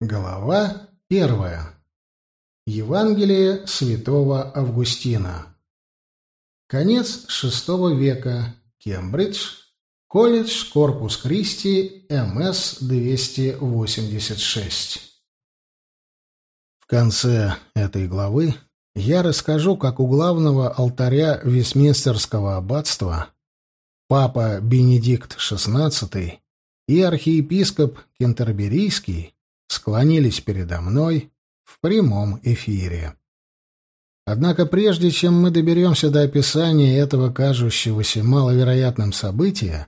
Глава первая. Евангелие святого Августина. Конец VI века. Кембридж. Колледж Корпус Кристи. МС-286. В конце этой главы я расскажу, как у главного алтаря Вестминстерского аббатства папа Бенедикт XVI и архиепископ Кентерберийский склонились передо мной в прямом эфире. Однако прежде чем мы доберемся до описания этого кажущегося маловероятным события,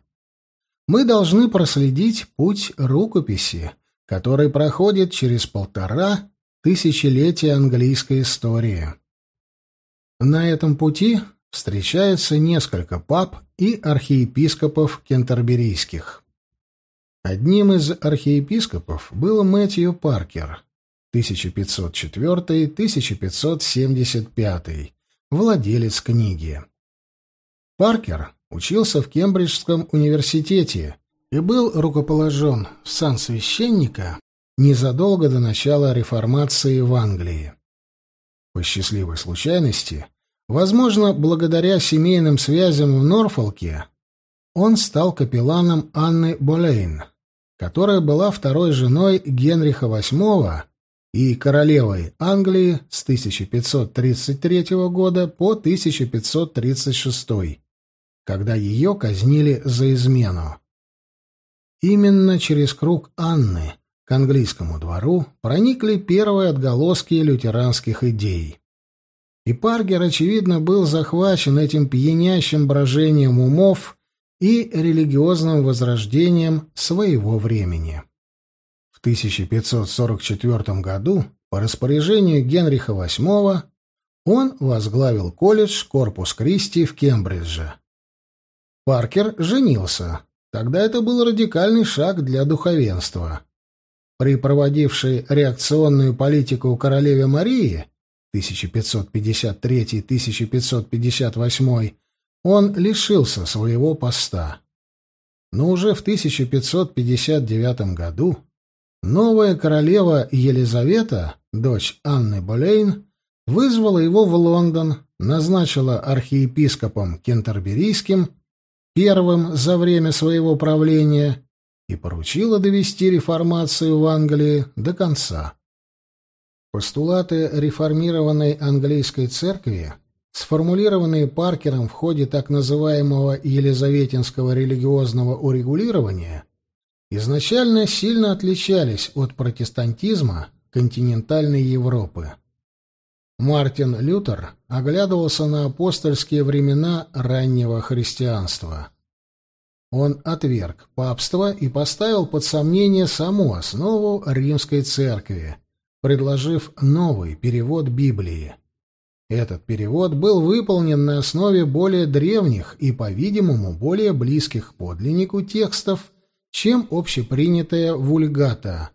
мы должны проследить путь рукописи, который проходит через полтора тысячелетия английской истории. На этом пути встречается несколько пап и архиепископов кентерберийских. Одним из архиепископов был Мэтью Паркер, 1504-1575, владелец книги. Паркер учился в Кембриджском университете и был рукоположен в сан священника незадолго до начала реформации в Англии. По счастливой случайности, возможно, благодаря семейным связям в Норфолке, он стал капелланом Анны Болейн, которая была второй женой Генриха VIII и королевой Англии с 1533 года по 1536, когда ее казнили за измену. Именно через круг Анны к английскому двору проникли первые отголоски лютеранских идей. И Паргер, очевидно, был захвачен этим пьянящим брожением умов и религиозным возрождением своего времени. В 1544 году по распоряжению Генриха VIII он возглавил колледж Корпус Кристи в Кембридже. Паркер женился. Тогда это был радикальный шаг для духовенства. При проводившей реакционную политику королеве Марии 1553-1558 он лишился своего поста. Но уже в 1559 году новая королева Елизавета, дочь Анны Болейн, вызвала его в Лондон, назначила архиепископом Кентерберийским, первым за время своего правления, и поручила довести реформацию в Англии до конца. Постулаты реформированной английской церкви сформулированные Паркером в ходе так называемого Елизаветинского религиозного урегулирования, изначально сильно отличались от протестантизма континентальной Европы. Мартин Лютер оглядывался на апостольские времена раннего христианства. Он отверг папство и поставил под сомнение саму основу римской церкви, предложив новый перевод Библии. Этот перевод был выполнен на основе более древних и, по-видимому, более близких подлиннику текстов, чем общепринятая вульгата,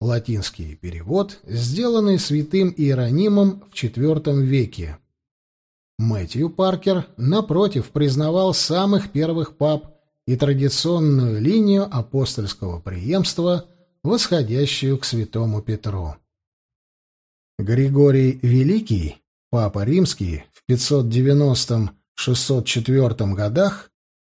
латинский перевод, сделанный святым Иеронимом в IV веке. Мэтью Паркер, напротив, признавал самых первых пап и традиционную линию апостольского преемства, восходящую к святому Петру. Григорий Великий Папа Римский в 590-604 годах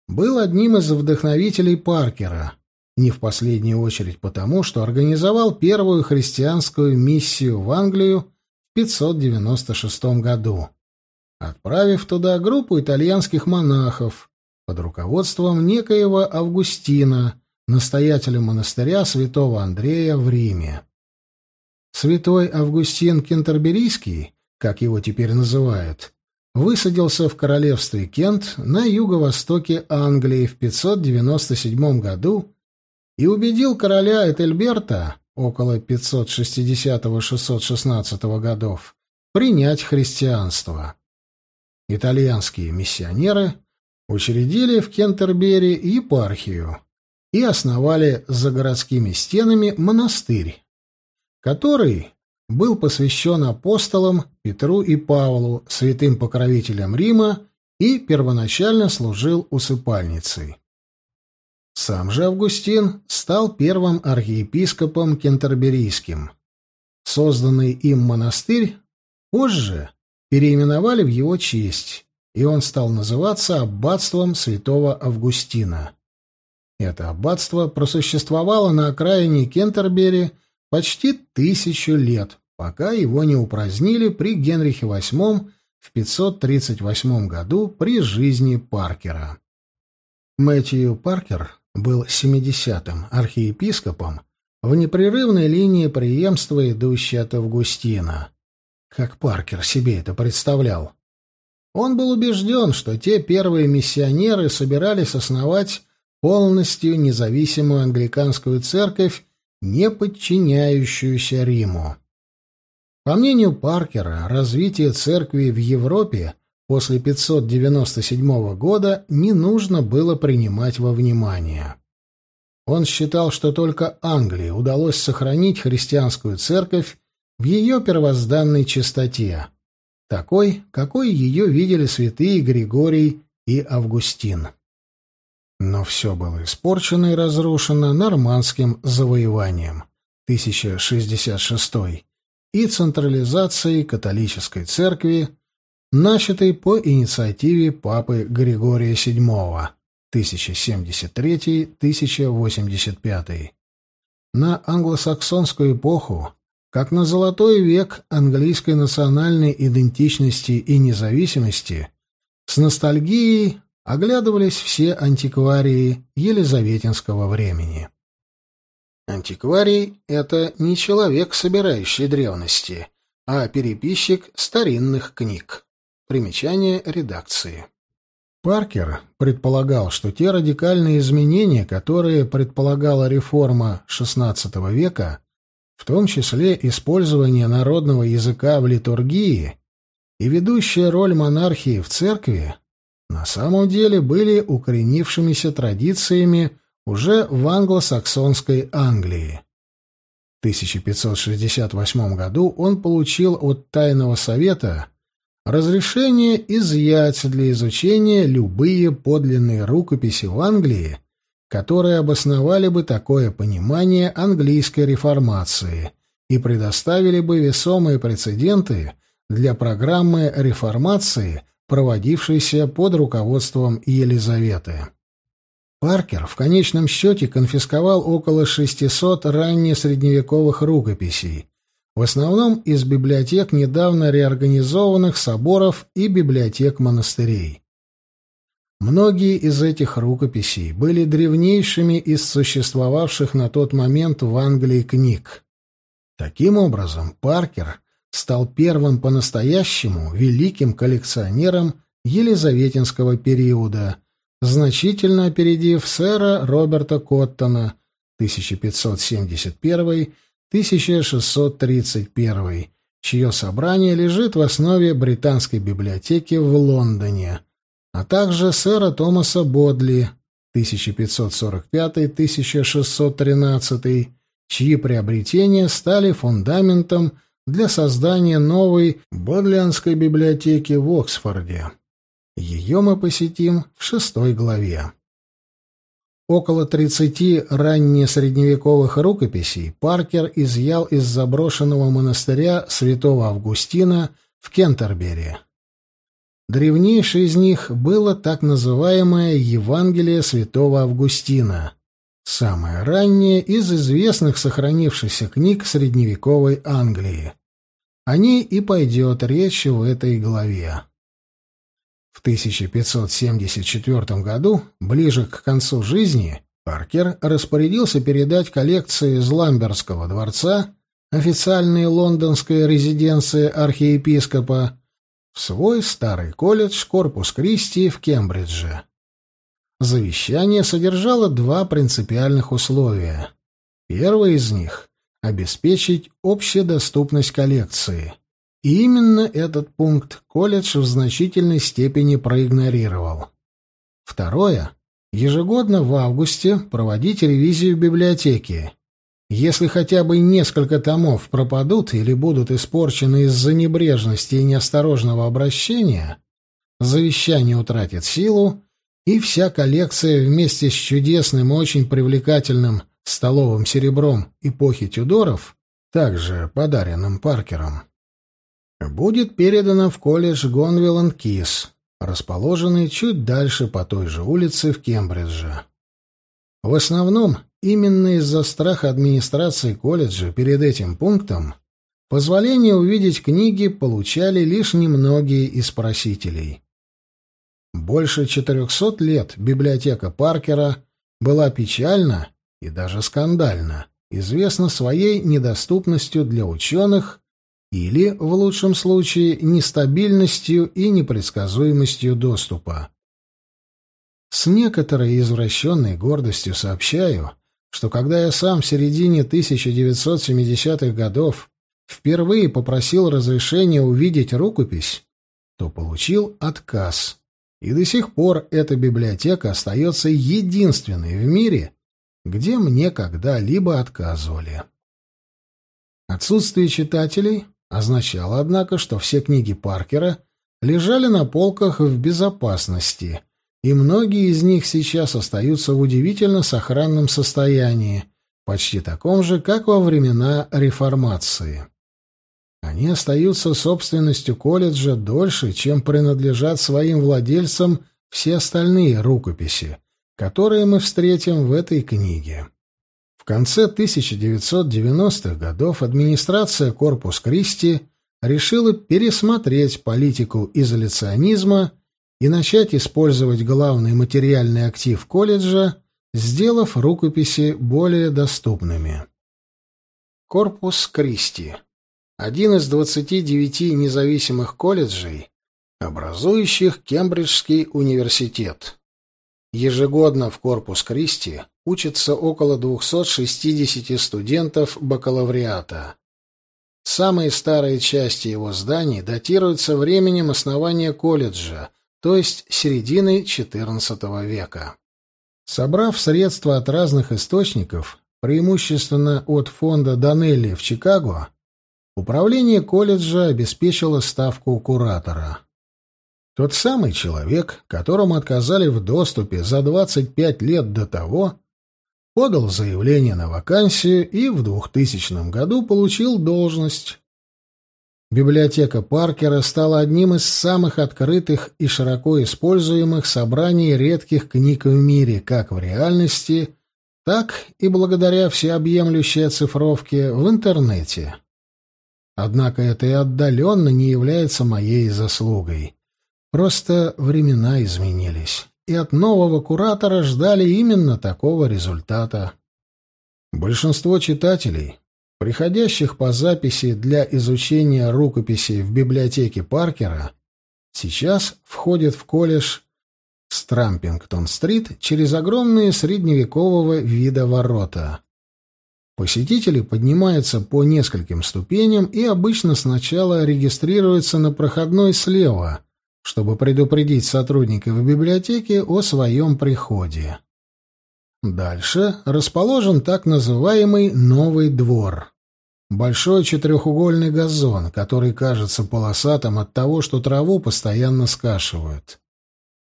был одним из вдохновителей Паркера, не в последнюю очередь потому, что организовал первую христианскую миссию в Англию в 596 году, отправив туда группу итальянских монахов под руководством некоего Августина, настоятеля монастыря святого Андрея в Риме. Святой Августин Кентерберийский как его теперь называют, высадился в королевстве Кент на юго-востоке Англии в 597 году и убедил короля Этельберта около 560-616 годов принять христианство. Итальянские миссионеры учредили в Кентербери епархию и основали за городскими стенами монастырь, который был посвящен апостолам Петру и Павлу, святым покровителям Рима, и первоначально служил усыпальницей. Сам же Августин стал первым архиепископом кентерберийским. Созданный им монастырь позже переименовали в его честь, и он стал называться аббатством святого Августина. Это аббатство просуществовало на окраине Кентербери почти тысячу лет, пока его не упразднили при Генрихе VIII в 538 году при жизни Паркера. Мэтью Паркер был 70-м архиепископом в непрерывной линии преемства, идущей от Августина. Как Паркер себе это представлял? Он был убежден, что те первые миссионеры собирались основать полностью независимую англиканскую церковь, не подчиняющуюся Риму. По мнению Паркера, развитие церкви в Европе после 597 года не нужно было принимать во внимание. Он считал, что только Англии удалось сохранить христианскую церковь в ее первозданной чистоте, такой, какой ее видели святые Григорий и Августин. Но все было испорчено и разрушено нормандским завоеванием 1066 и централизацией католической церкви, начатой по инициативе папы Григория VII 1073-1085. На англосаксонскую эпоху, как на золотой век английской национальной идентичности и независимости, с ностальгией оглядывались все антикварии елизаветинского времени. Антикварий — это не человек, собирающий древности, а переписчик старинных книг. Примечание редакции. Паркер предполагал, что те радикальные изменения, которые предполагала реформа XVI века, в том числе использование народного языка в литургии и ведущая роль монархии в церкви, на самом деле были укоренившимися традициями уже в англосаксонской Англии. В 1568 году он получил от Тайного Совета разрешение изъять для изучения любые подлинные рукописи в Англии, которые обосновали бы такое понимание английской реформации и предоставили бы весомые прецеденты для программы реформации проводившийся под руководством Елизаветы. Паркер в конечном счете конфисковал около 600 раннесредневековых рукописей, в основном из библиотек недавно реорганизованных соборов и библиотек монастырей. Многие из этих рукописей были древнейшими из существовавших на тот момент в Англии книг. Таким образом, Паркер стал первым по-настоящему великим коллекционером Елизаветинского периода, значительно опередив сэра Роберта Коттона 1571-1631, чье собрание лежит в основе британской библиотеки в Лондоне, а также сэра Томаса Бодли 1545-1613, чьи приобретения стали фундаментом для создания новой Бодлианской библиотеки в Оксфорде. Ее мы посетим в шестой главе. Около 30 раннесредневековых рукописей Паркер изъял из заброшенного монастыря святого Августина в Кентербери. Древнейшее из них было так называемое Евангелие святого Августина, самое раннее из известных сохранившихся книг средневековой Англии. О ней и пойдет речь в этой главе. В 1574 году, ближе к концу жизни, Паркер распорядился передать коллекции из Ламберского дворца, официальной лондонской резиденции архиепископа, в свой старый колледж Корпус Кристи в Кембридже. Завещание содержало два принципиальных условия. Первое из них — обеспечить общедоступность коллекции. И именно этот пункт колледж в значительной степени проигнорировал. Второе — ежегодно в августе проводить ревизию библиотеки. Если хотя бы несколько томов пропадут или будут испорчены из-за небрежности и неосторожного обращения, завещание утратит силу, и вся коллекция вместе с чудесным и очень привлекательным столовым серебром эпохи Тюдоров, также подаренным Паркером, будет передана в колледж Гонвилл Кис, расположенный чуть дальше по той же улице в Кембридже. В основном именно из-за страха администрации колледжа перед этим пунктом позволение увидеть книги получали лишь немногие из просителей. Больше 400 лет библиотека Паркера была печально и даже скандально известна своей недоступностью для ученых или, в лучшем случае, нестабильностью и непредсказуемостью доступа. С некоторой извращенной гордостью сообщаю, что когда я сам в середине 1970-х годов впервые попросил разрешения увидеть рукопись, то получил отказ. И до сих пор эта библиотека остается единственной в мире, где мне когда-либо отказывали. Отсутствие читателей означало, однако, что все книги Паркера лежали на полках в безопасности, и многие из них сейчас остаются в удивительно сохранном состоянии, почти таком же, как во времена реформации. Они остаются собственностью колледжа дольше, чем принадлежат своим владельцам все остальные рукописи, которые мы встретим в этой книге. В конце 1990-х годов администрация Корпус Кристи решила пересмотреть политику изоляционизма и начать использовать главный материальный актив колледжа, сделав рукописи более доступными. Корпус Кристи один из 29 независимых колледжей, образующих Кембриджский университет. Ежегодно в Корпус Кристи учатся около 260 студентов бакалавриата. Самые старые части его зданий датируются временем основания колледжа, то есть серединой XIV века. Собрав средства от разных источников, преимущественно от фонда Данелли в Чикаго, Управление колледжа обеспечило ставку куратора. Тот самый человек, которому отказали в доступе за 25 лет до того, подал заявление на вакансию и в 2000 году получил должность. Библиотека Паркера стала одним из самых открытых и широко используемых собраний редких книг в мире, как в реальности, так и благодаря всеобъемлющей оцифровке в интернете. Однако это и отдаленно не является моей заслугой. Просто времена изменились, и от нового куратора ждали именно такого результата. Большинство читателей, приходящих по записи для изучения рукописей в библиотеке Паркера, сейчас входят в колледж Стрампингтон-стрит через огромные средневекового вида ворота. Посетители поднимаются по нескольким ступеням и обычно сначала регистрируются на проходной слева, чтобы предупредить сотрудников библиотеки о своем приходе. Дальше расположен так называемый «новый двор». Большой четырехугольный газон, который кажется полосатым от того, что траву постоянно скашивают.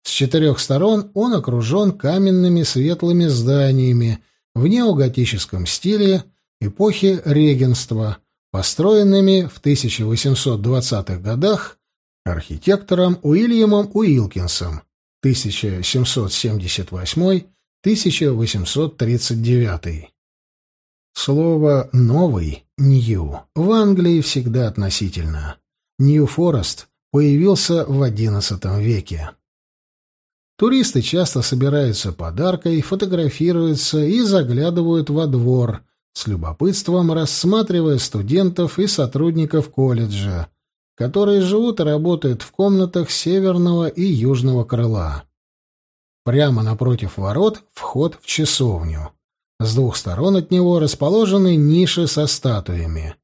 С четырех сторон он окружен каменными светлыми зданиями, в неоготическом стиле эпохи регенства, построенными в 1820-х годах архитектором Уильямом Уилкинсом 1778-1839. Слово «новый» — «нью» в Англии всегда относительно. Нью-Форест появился в XI веке. Туристы часто собираются подаркой, фотографируются и заглядывают во двор, с любопытством рассматривая студентов и сотрудников колледжа, которые живут и работают в комнатах северного и южного крыла. Прямо напротив ворот вход в часовню. С двух сторон от него расположены ниши со статуями.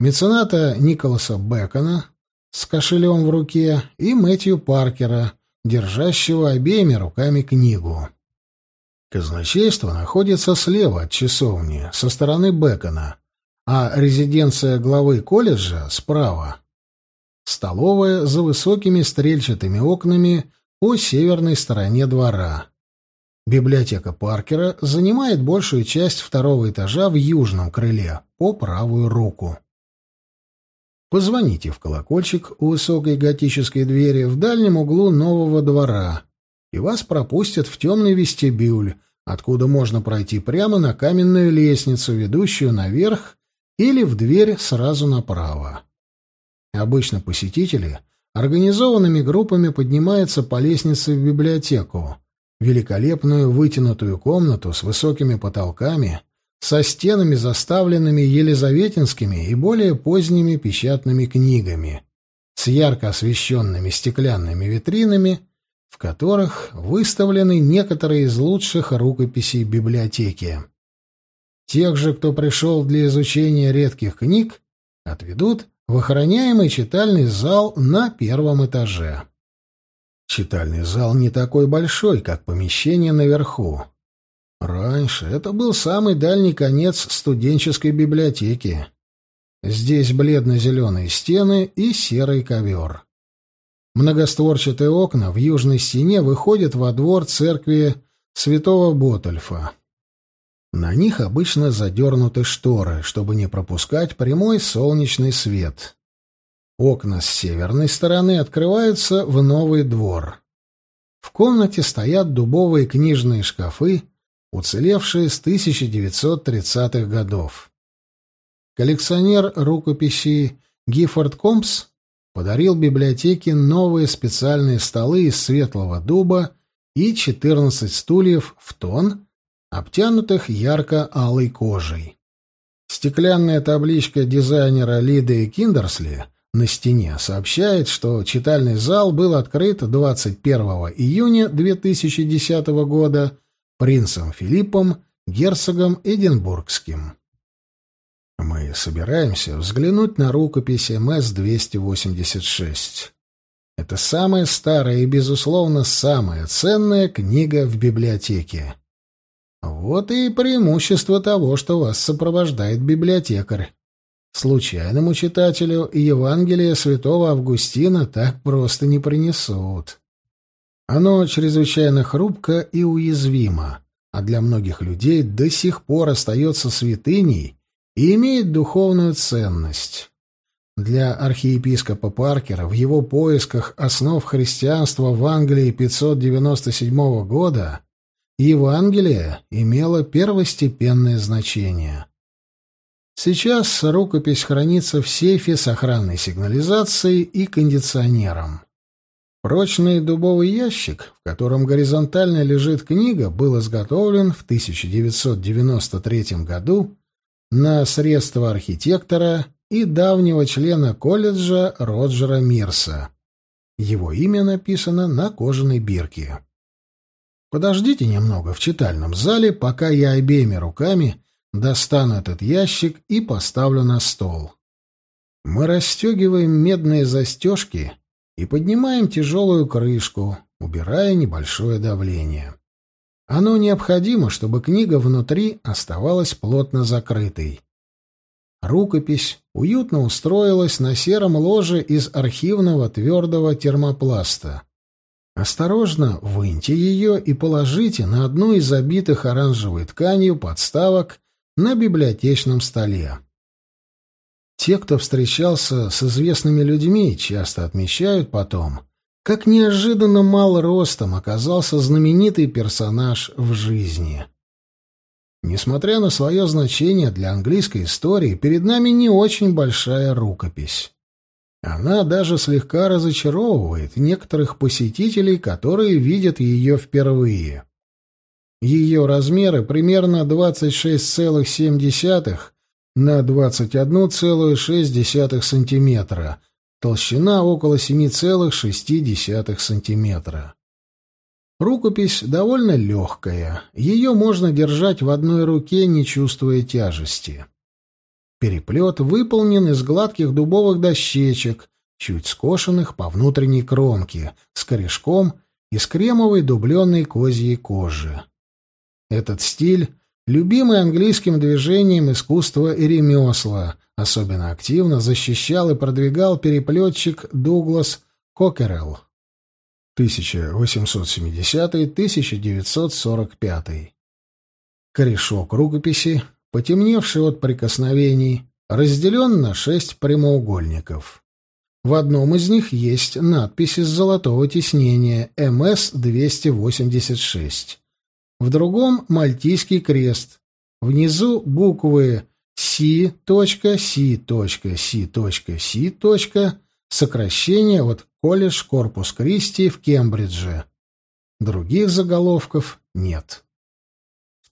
Мецената Николаса Бекона с кошелем в руке и Мэтью Паркера — держащего обеими руками книгу. Казначейство находится слева от часовни, со стороны Бекона, а резиденция главы колледжа справа. Столовая за высокими стрельчатыми окнами по северной стороне двора. Библиотека Паркера занимает большую часть второго этажа в южном крыле, по правую руку. Позвоните в колокольчик у высокой готической двери в дальнем углу нового двора, и вас пропустят в темный вестибюль, откуда можно пройти прямо на каменную лестницу, ведущую наверх, или в дверь сразу направо. Обычно посетители организованными группами поднимаются по лестнице в библиотеку, великолепную вытянутую комнату с высокими потолками, со стенами, заставленными елизаветинскими и более поздними печатными книгами, с ярко освещенными стеклянными витринами, в которых выставлены некоторые из лучших рукописей библиотеки. Тех же, кто пришел для изучения редких книг, отведут в охраняемый читальный зал на первом этаже. Читальный зал не такой большой, как помещение наверху. Раньше это был самый дальний конец студенческой библиотеки. Здесь бледно-зеленые стены и серый ковер. Многостворчатые окна в южной стене выходят во двор церкви святого Ботальфа. На них обычно задернуты шторы, чтобы не пропускать прямой солнечный свет. Окна с северной стороны открываются в новый двор. В комнате стоят дубовые книжные шкафы, уцелевшие с 1930-х годов. Коллекционер рукописей Гиффорд Компс подарил библиотеке новые специальные столы из светлого дуба и 14 стульев в тон обтянутых ярко-алой кожей. Стеклянная табличка дизайнера Лиды Киндерсли на стене сообщает, что читальный зал был открыт 21 июня 2010 года принцем Филиппом, герцогом Эдинбургским. Мы собираемся взглянуть на рукопись МС-286. Это самая старая и, безусловно, самая ценная книга в библиотеке. Вот и преимущество того, что вас сопровождает библиотекарь. Случайному читателю Евангелие святого Августина так просто не принесут. Оно чрезвычайно хрупко и уязвимо, а для многих людей до сих пор остается святыней и имеет духовную ценность. Для архиепископа Паркера в его поисках основ христианства в Англии 597 года Евангелие имело первостепенное значение. Сейчас рукопись хранится в сейфе с охранной сигнализацией и кондиционером. Прочный дубовый ящик, в котором горизонтально лежит книга, был изготовлен в 1993 году на средства архитектора и давнего члена колледжа Роджера Мирса. Его имя написано на кожаной бирке. Подождите немного в читальном зале, пока я обеими руками достану этот ящик и поставлю на стол. Мы расстегиваем медные застежки и поднимаем тяжелую крышку, убирая небольшое давление. Оно необходимо, чтобы книга внутри оставалась плотно закрытой. Рукопись уютно устроилась на сером ложе из архивного твердого термопласта. Осторожно выньте ее и положите на одну из обитых оранжевой тканью подставок на библиотечном столе. Те, кто встречался с известными людьми, часто отмечают потом, как неожиданно мал ростом оказался знаменитый персонаж в жизни. Несмотря на свое значение для английской истории, перед нами не очень большая рукопись. Она даже слегка разочаровывает некоторых посетителей, которые видят ее впервые. Ее размеры примерно 26,7 на 21,6 сантиметра, толщина около 7,6 сантиметра. Рукопись довольно легкая, ее можно держать в одной руке, не чувствуя тяжести. Переплет выполнен из гладких дубовых дощечек, чуть скошенных по внутренней кромке, с корешком из кремовой дубленной козьей кожи. Этот стиль любимый английским движением искусства и ремесла, особенно активно защищал и продвигал переплетчик Дуглас Кокерелл. 1870-1945. Корешок рукописи, потемневший от прикосновений, разделен на шесть прямоугольников. В одном из них есть надпись из золотого тиснения МС-286. В другом — Мальтийский крест. Внизу буквы Си, сокращение от колледж Корпус Кристи в Кембридже. Других заголовков нет.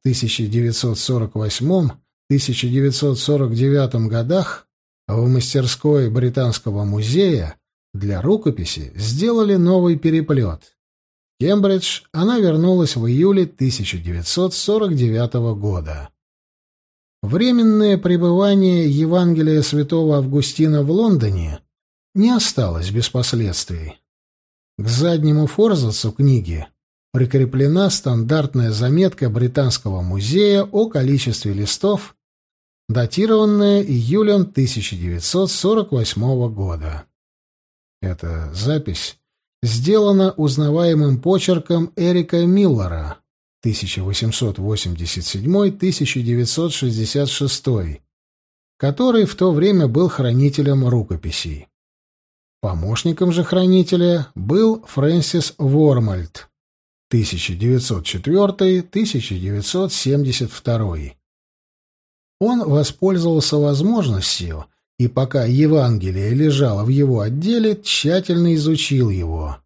В 1948-1949 годах в мастерской Британского музея для рукописи сделали новый переплет. Кембридж она вернулась в июле 1949 года. Временное пребывание Евангелия святого Августина в Лондоне не осталось без последствий. К заднему форзацу книги прикреплена стандартная заметка Британского музея о количестве листов, датированная июлем 1948 года. Эта запись сделана узнаваемым почерком Эрика Миллера 1887-1966, который в то время был хранителем рукописей. Помощником же хранителя был Фрэнсис Вормальд 1904-1972. Он воспользовался возможностью и пока Евангелие лежало в его отделе, тщательно изучил его.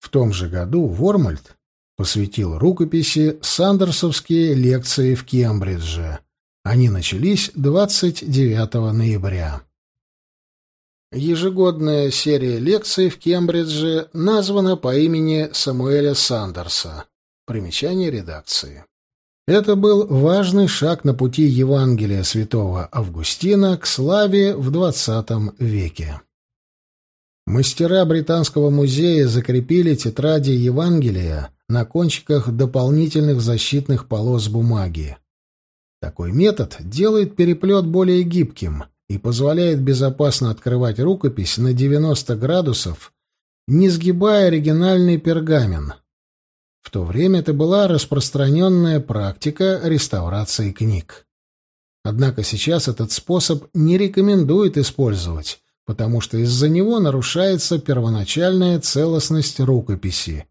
В том же году Вормальд посвятил рукописи «Сандерсовские лекции в Кембридже». Они начались 29 ноября. Ежегодная серия лекций в Кембридже названа по имени Самуэля Сандерса. Примечание редакции. Это был важный шаг на пути Евангелия святого Августина к славе в XX веке. Мастера Британского музея закрепили тетради Евангелия на кончиках дополнительных защитных полос бумаги. Такой метод делает переплет более гибким и позволяет безопасно открывать рукопись на 90 градусов, не сгибая оригинальный пергамен. В то время это была распространенная практика реставрации книг. Однако сейчас этот способ не рекомендуют использовать, потому что из-за него нарушается первоначальная целостность рукописи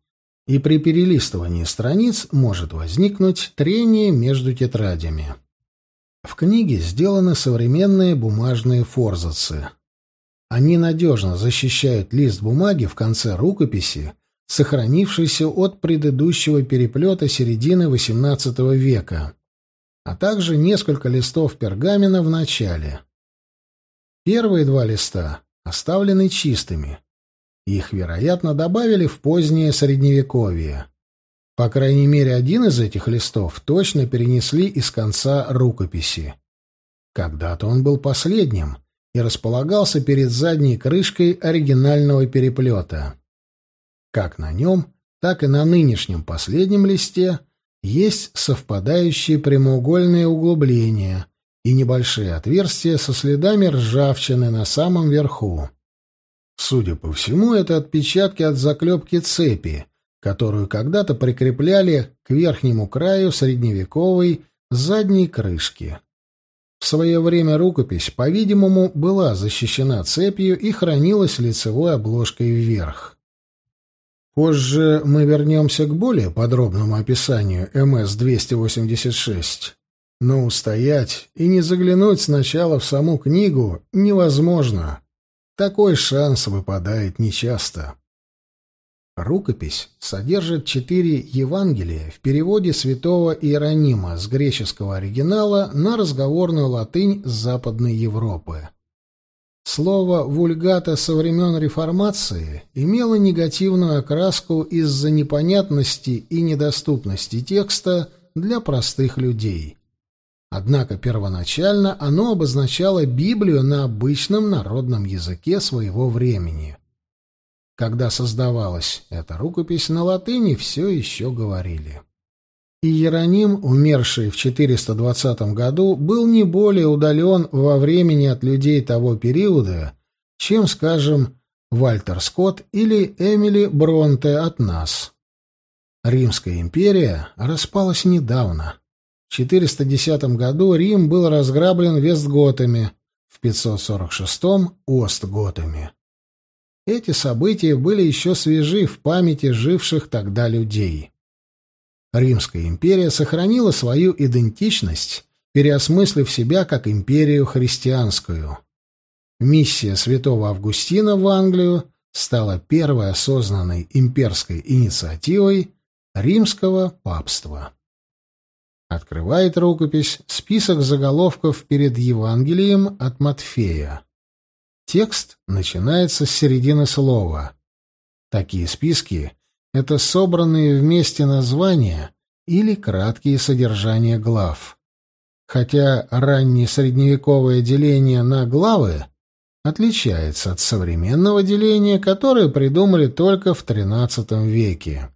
и при перелистывании страниц может возникнуть трение между тетрадями. В книге сделаны современные бумажные форзацы. Они надежно защищают лист бумаги в конце рукописи, сохранившийся от предыдущего переплета середины XVIII века, а также несколько листов пергамента в начале. Первые два листа оставлены чистыми, их, вероятно, добавили в позднее Средневековье. По крайней мере, один из этих листов точно перенесли из конца рукописи. Когда-то он был последним и располагался перед задней крышкой оригинального переплета. Как на нем, так и на нынешнем последнем листе есть совпадающие прямоугольные углубления и небольшие отверстия со следами ржавчины на самом верху. Судя по всему, это отпечатки от заклепки цепи, которую когда-то прикрепляли к верхнему краю средневековой задней крышки. В свое время рукопись, по-видимому, была защищена цепью и хранилась лицевой обложкой вверх. Позже мы вернемся к более подробному описанию МС-286. Но устоять и не заглянуть сначала в саму книгу невозможно. Такой шанс выпадает нечасто. Рукопись содержит четыре Евангелия в переводе святого Иеронима с греческого оригинала на разговорную латынь Западной Европы. Слово «вульгата» со времен Реформации имело негативную окраску из-за непонятности и недоступности текста для простых людей. Однако первоначально оно обозначало Библию на обычном народном языке своего времени. Когда создавалась эта рукопись на латыни, все еще говорили. Иероним, умерший в 420 году, был не более удален во времени от людей того периода, чем, скажем, Вальтер Скотт или Эмили Бронте от нас. Римская империя распалась недавно. В 410 году Рим был разграблен Вестготами, в 546-м — Остготами. Эти события были еще свежи в памяти живших тогда людей. Римская империя сохранила свою идентичность, переосмыслив себя как империю христианскую. Миссия святого Августина в Англию стала первой осознанной имперской инициативой римского папства. Открывает рукопись список заголовков перед Евангелием от Матфея. Текст начинается с середины слова. Такие списки — это собранные вместе названия или краткие содержания глав. Хотя раннее средневековое деление на главы отличается от современного деления, которое придумали только в XIII веке.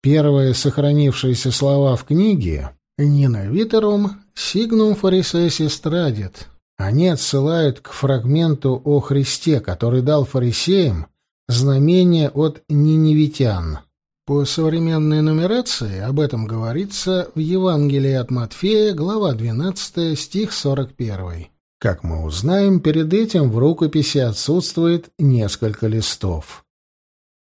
Первые сохранившиеся слова в книге «Nina viterum signum farisesis tradit» они отсылают к фрагменту о Христе, который дал фарисеям знамение от ниневитян. По современной нумерации об этом говорится в Евангелии от Матфея, глава 12, стих 41. Как мы узнаем, перед этим в рукописи отсутствует несколько листов.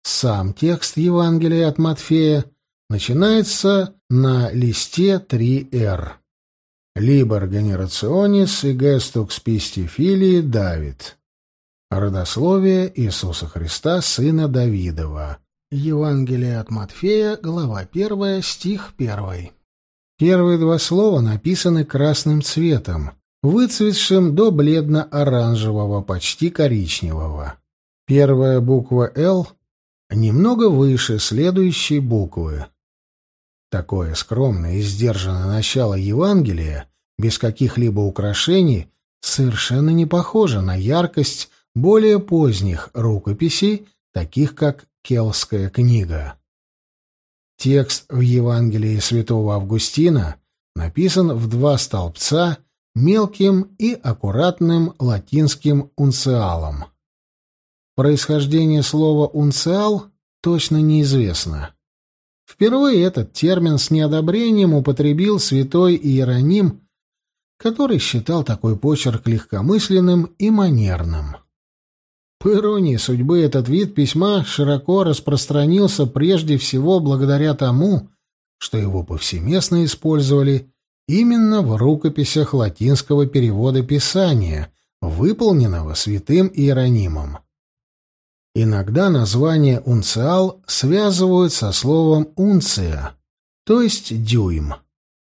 Сам текст Евангелия от Матфея начинается на листе 3R. Либо генерационис и гестукс пистифилии Давид. Родословие Иисуса Христа, сына Давидова. Евангелие от Матфея, глава 1, стих 1. Первые два слова написаны красным цветом, выцветшим до бледно-оранжевого, почти коричневого. Первая буква «Л» немного выше следующей буквы. Такое скромное и сдержанное начало Евангелия, без каких-либо украшений, совершенно не похоже на яркость более поздних рукописей, таких как Келская книга. Текст в Евангелии святого Августина написан в два столбца мелким и аккуратным латинским унциалом. Происхождение слова «унциал» точно неизвестно. Впервые этот термин с неодобрением употребил святой Иероним, который считал такой почерк легкомысленным и манерным. По иронии судьбы, этот вид письма широко распространился прежде всего благодаря тому, что его повсеместно использовали именно в рукописях латинского перевода Писания, выполненного святым Иеронимом. Иногда название «унциал» связывают со словом «унция», то есть «дюйм».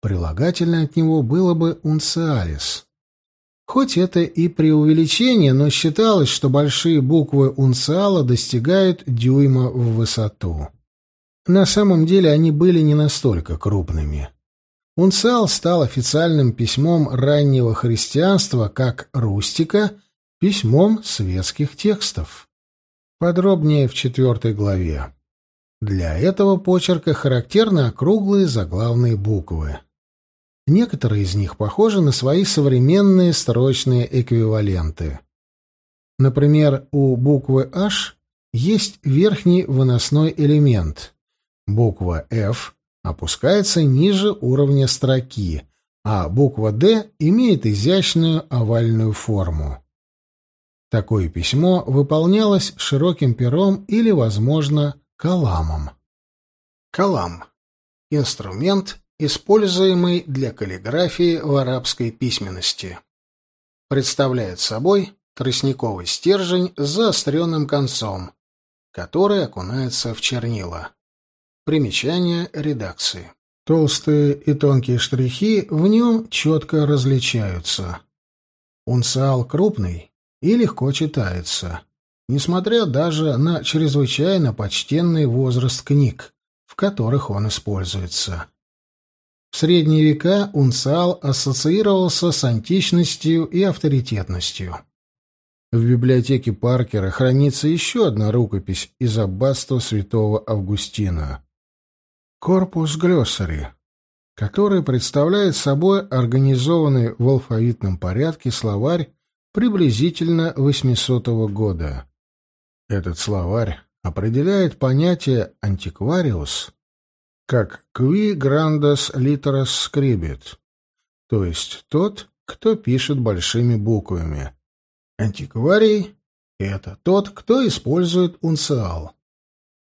Прилагательное от него было бы «унциалис». Хоть это и преувеличение, но считалось, что большие буквы унциала достигают дюйма в высоту. На самом деле они были не настолько крупными. Унциал стал официальным письмом раннего христианства как рустика, письмом светских текстов. Подробнее в четвертой главе. Для этого почерка характерны округлые заглавные буквы. Некоторые из них похожи на свои современные строчные эквиваленты. Например, у буквы H есть верхний выносной элемент. Буква F опускается ниже уровня строки, а буква «Д» имеет изящную овальную форму. Такое письмо выполнялось широким пером или, возможно, каламом. Калам — инструмент, используемый для каллиграфии в арабской письменности. Представляет собой тростниковый стержень с заостренным концом, который окунается в чернила. Примечание редакции. Толстые и тонкие штрихи в нем четко различаются. Унциал крупный и легко читается, несмотря даже на чрезвычайно почтенный возраст книг, в которых он используется. В средние века унциал ассоциировался с античностью и авторитетностью. В библиотеке Паркера хранится еще одна рукопись из аббатства святого Августина корпус Глёссари, который представляет собой организованный в алфавитном порядке словарь приблизительно 800 года. Этот словарь определяет понятие «антиквариус» как «qui grandes literas scribit», то есть тот, кто пишет большими буквами. Антикварий — это тот, кто использует унциал.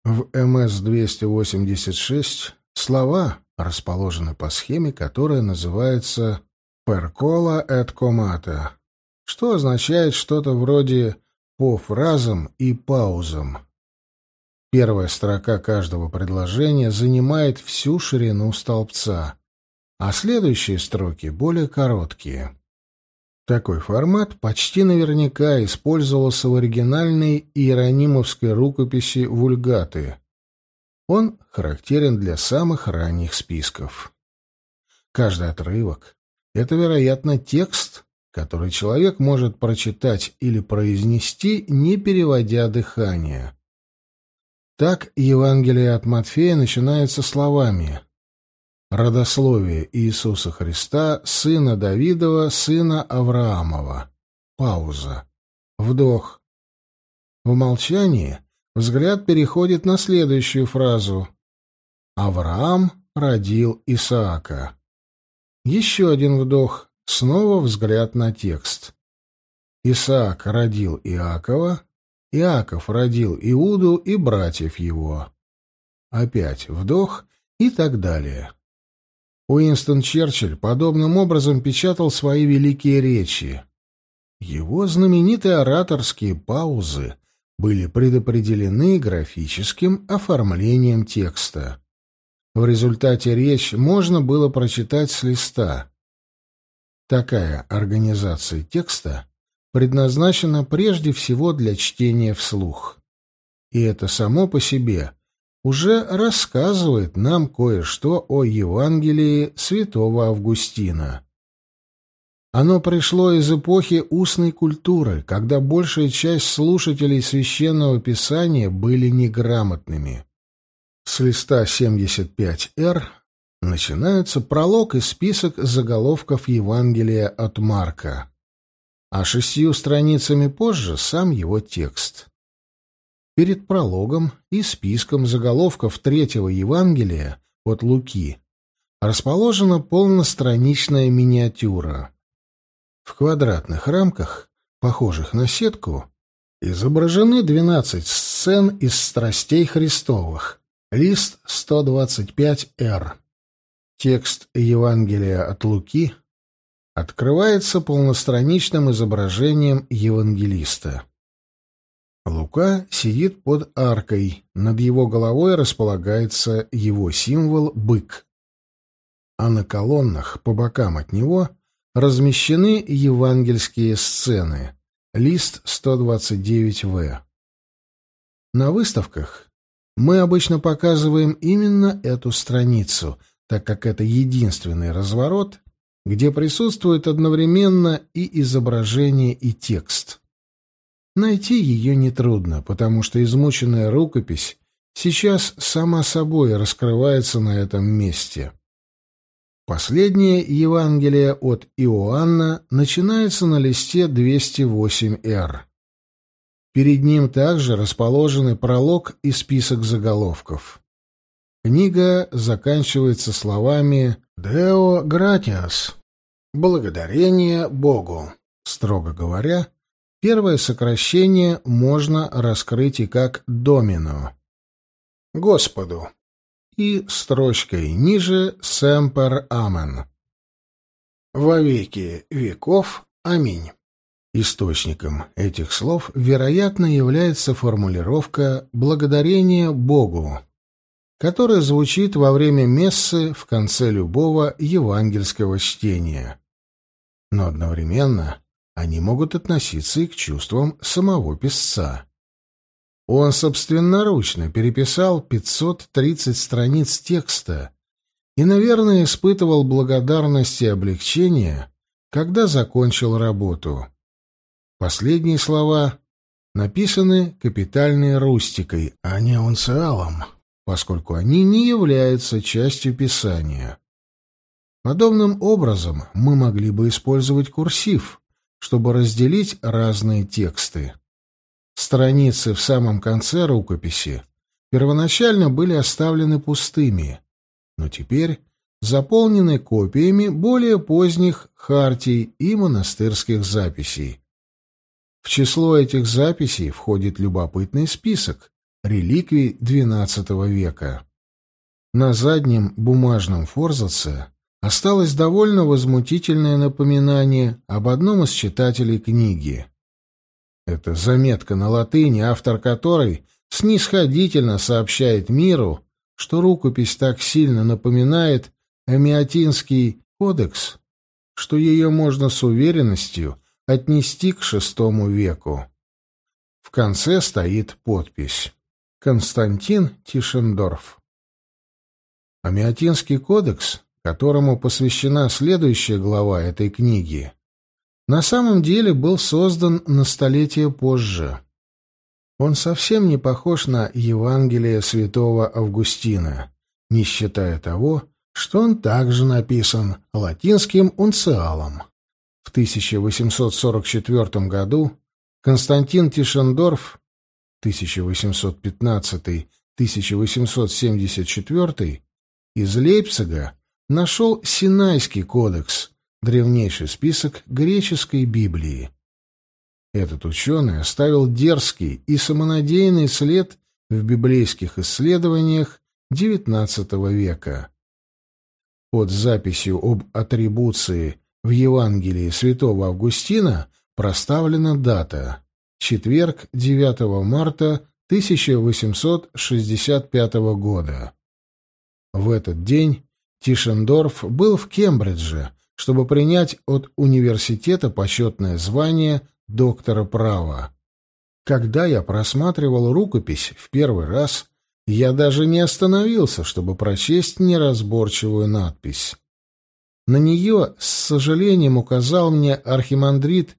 В МС-286 слова расположены по схеме, которая называется «percola et comata», что означает что-то вроде «по фразам и паузам». Первая строка каждого предложения занимает всю ширину столбца, а следующие строки более короткие. Такой формат почти наверняка использовался в оригинальной иеронимовской рукописи «Вульгаты». Он характерен для самых ранних списков. Каждый отрывок — это, вероятно, текст, который человек может прочитать или произнести, не переводя дыхание. Так Евангелие от Матфея начинается словами «Родословие Иисуса Христа, сына Давидова, сына Авраамова». Пауза. Вдох. В молчании взгляд переходит на следующую фразу «Авраам родил Исаака». Еще один вдох, снова взгляд на текст. Исаак родил Иакова, Иаков родил Иуду и братьев его. Опять вдох и так далее. Уинстон Черчилль подобным образом печатал свои великие речи. Его знаменитые ораторские паузы были предопределены графическим оформлением текста. В результате речь можно было прочитать с листа. Такая организация текста предназначена прежде всего для чтения вслух. И это само по себе уже рассказывает нам кое-что о Евангелии святого Августина. Оно пришло из эпохи устной культуры, когда большая часть слушателей священного писания были неграмотными. С листа 75-р начинается пролог и список заголовков Евангелия от Марка а шестью страницами позже сам его текст. Перед прологом и списком заголовков третьего Евангелия от Луки расположена полностраничная миниатюра. В квадратных рамках, похожих на сетку, изображены 12 сцен из страстей Христовых, лист 125-р. Текст Евангелия от Луки открывается полностраничным изображением евангелиста. Лука сидит под аркой, над его головой располагается его символ «бык». А на колоннах по бокам от него размещены евангельские сцены, лист 129В. На выставках мы обычно показываем именно эту страницу, так как это единственный разворот, где присутствует одновременно и изображение, и текст. Найти ее нетрудно, потому что измученная рукопись сейчас сама собой раскрывается на этом месте. Последнее Евангелие от Иоанна начинается на листе 208-р. Перед ним также расположены пролог и список заголовков. Книга заканчивается словами «Deo gratias» — «благодарение Богу». Строго говоря, первое сокращение можно раскрыть и как «домино» — «Господу» и строчкой ниже «семпер амен» — «во веки веков. Аминь». Источником этих слов, вероятно, является формулировка «благодарение Богу», которое звучит во время мессы в конце любого евангельского чтения. Но одновременно они могут относиться и к чувствам самого писца. Он собственноручно переписал 530 страниц текста и, наверное, испытывал благодарность и облегчение, когда закончил работу. Последние слова написаны капитальной рустикой, а не унциалом поскольку они не являются частью Писания. Подобным образом мы могли бы использовать курсив, чтобы разделить разные тексты. Страницы в самом конце рукописи первоначально были оставлены пустыми, но теперь заполнены копиями более поздних хартий и монастырских записей. В число этих записей входит любопытный список реликвий XII века. На заднем бумажном форзаце осталось довольно возмутительное напоминание об одном из читателей книги. Это заметка на латыни, автор которой снисходительно сообщает миру, что рукопись так сильно напоминает Амиатинский кодекс, что ее можно с уверенностью отнести к VI веку. В конце стоит подпись «Константин Тишендорф». Амиатинский кодекс, которому посвящена следующая глава этой книги, на самом деле был создан на столетие позже. Он совсем не похож на Евангелие святого Августина, не считая того, что он также написан латинским унциалом. В 1844 году Константин Тишендорф 1815-1874 из Лейпцига нашел Синайский кодекс, древнейший список греческой Библии. Этот ученый оставил дерзкий и самонадеянный след в библейских исследованиях XIX века. Под записью об атрибуции в Евангелии святого Августина проставлена дата — четверг, 9 марта 1865 года. В этот день Тишендорф был в Кембридже, чтобы принять от университета почетное звание доктора права. Когда я просматривал рукопись в первый раз, я даже не остановился, чтобы прочесть неразборчивую надпись. На нее с сожалением указал мне архимандрит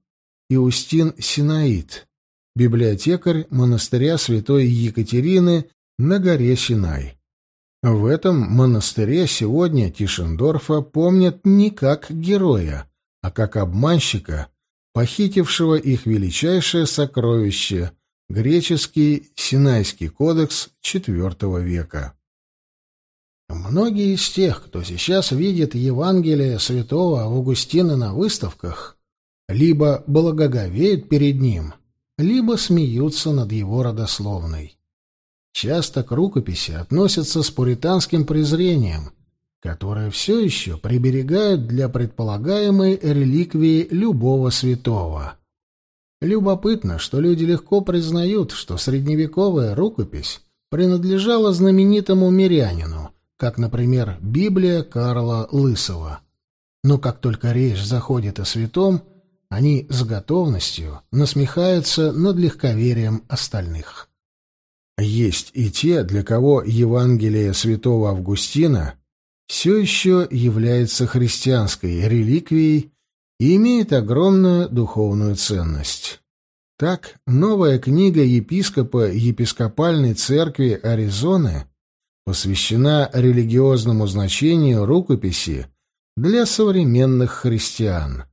Иустин Синаид, библиотекарь монастыря святой Екатерины на горе Синай. В этом монастыре сегодня Тишендорфа помнят не как героя, а как обманщика, похитившего их величайшее сокровище Греческий Синайский кодекс IV века. Многие из тех, кто сейчас видит Евангелие святого Августина на выставках, либо благоговеют перед ним, либо смеются над его родословной. Часто к рукописи относятся с пуританским презрением, которое все еще приберегают для предполагаемой реликвии любого святого. Любопытно, что люди легко признают, что средневековая рукопись принадлежала знаменитому мирянину, как, например, Библия Карла Лысого. Но как только речь заходит о святом, они с готовностью насмехаются над легковерием остальных. Есть и те, для кого Евангелие святого Августина все еще является христианской реликвией и имеет огромную духовную ценность. Так, новая книга епископа епископальной церкви Аризоны посвящена религиозному значению рукописи для современных христиан.